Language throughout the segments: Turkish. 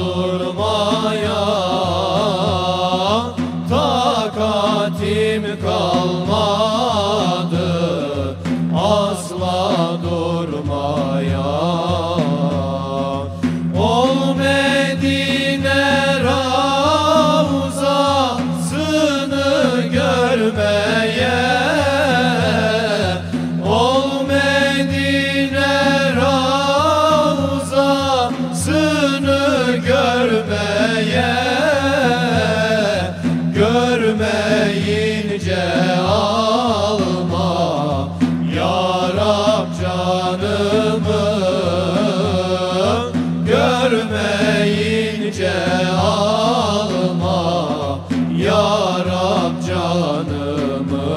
durmaya canımı Görmeyince alma Ya Rab canımı.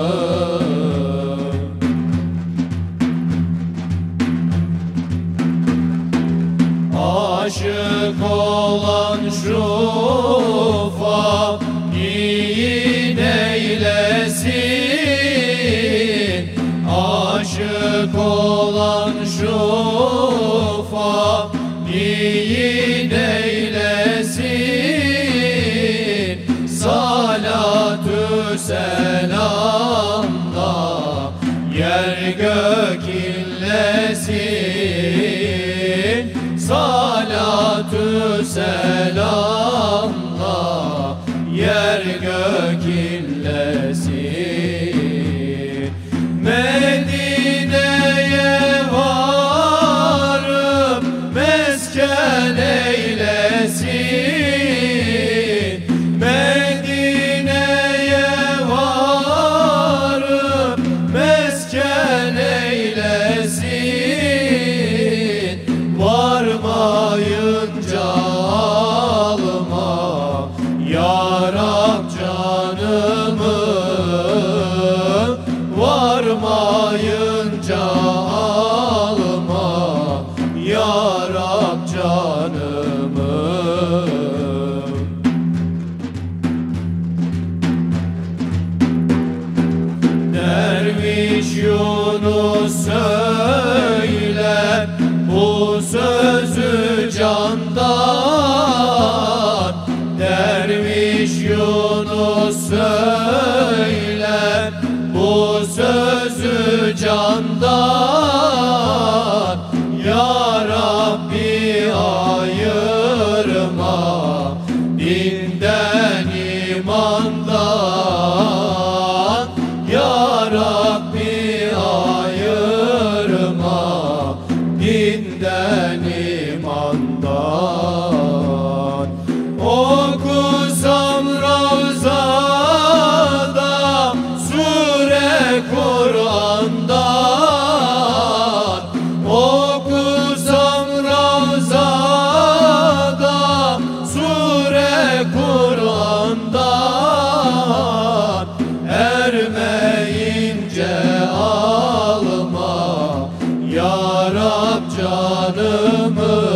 Aşık olan şu fakirin şu fakirin eylesin. Salatü selamla yer gök inlesin Salatü Yunus söyle bu sözü candan. Derviş Yunus söyle bu sözü candan Rab canımı